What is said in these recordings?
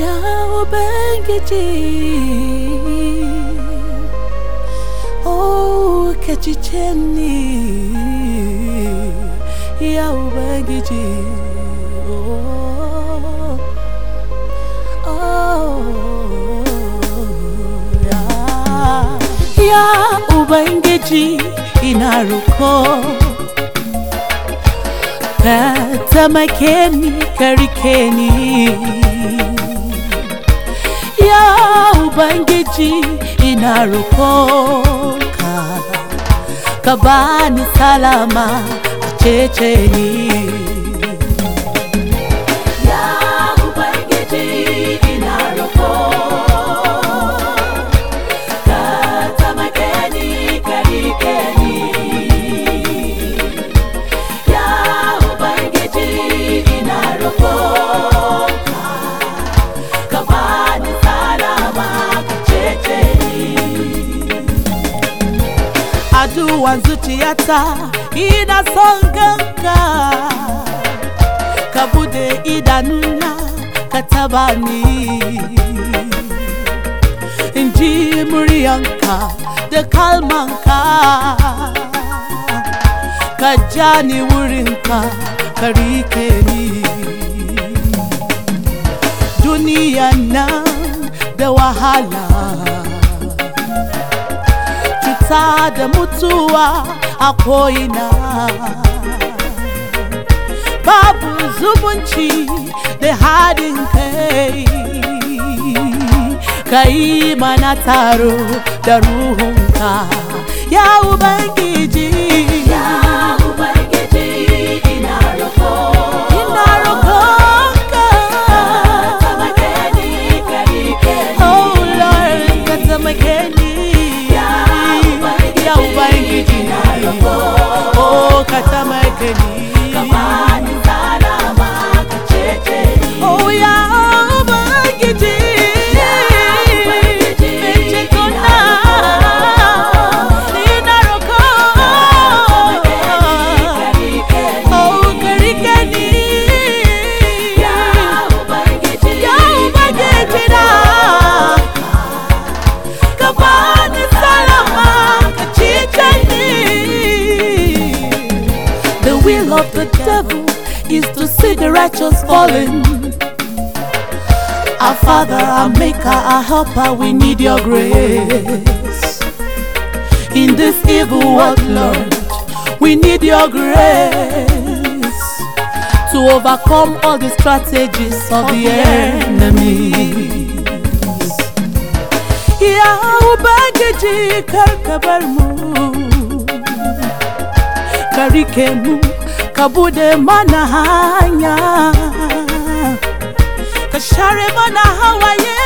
야오 뱅게지. 오 캐치체니. 야오 뱅게지. 오 야, 오바인게지. 이나루코. 바타마케니 가리케니. ya Ubangiji inaropoka kabani salama Checheni. Addu'an zuciyata ina son ganka. Ka buɗe idanuna ka taba ni. In ji muryanka da kalmanka. Ka ja ni wurinka ka riƙe ni. Duniya nan da wahala. Cuta da mutuwa a ko'ina. Babu zumunci da haɗin kai. Ka yi mana taro da ruhunka Ya Ubangiji. Will of the devil is to see the righteous falling. Our Father, our Maker, our Helper, we need your grace. In this evil world, Lord, we need your grace to overcome all the strategies of the enemy. Mu kabude mana hanya. Kashare mana hawaye.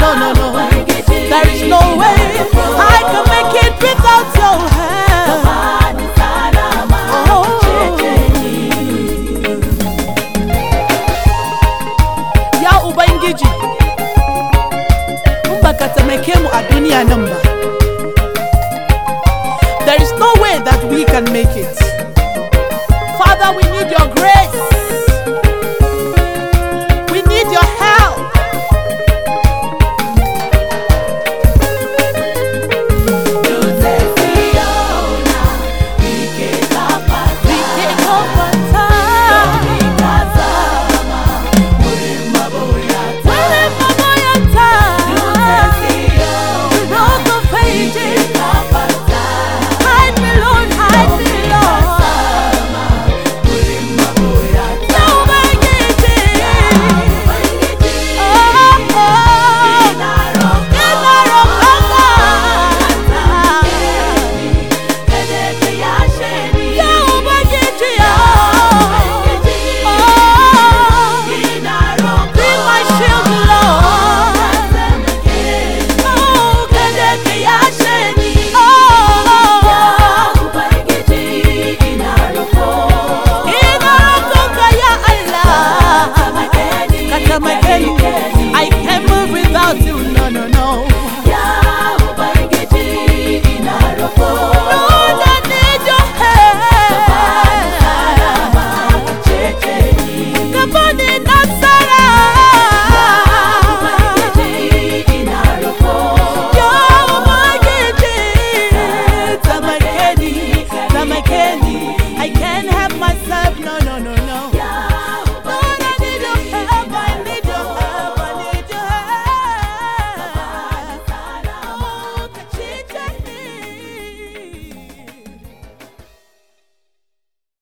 No, no, no. There is no way.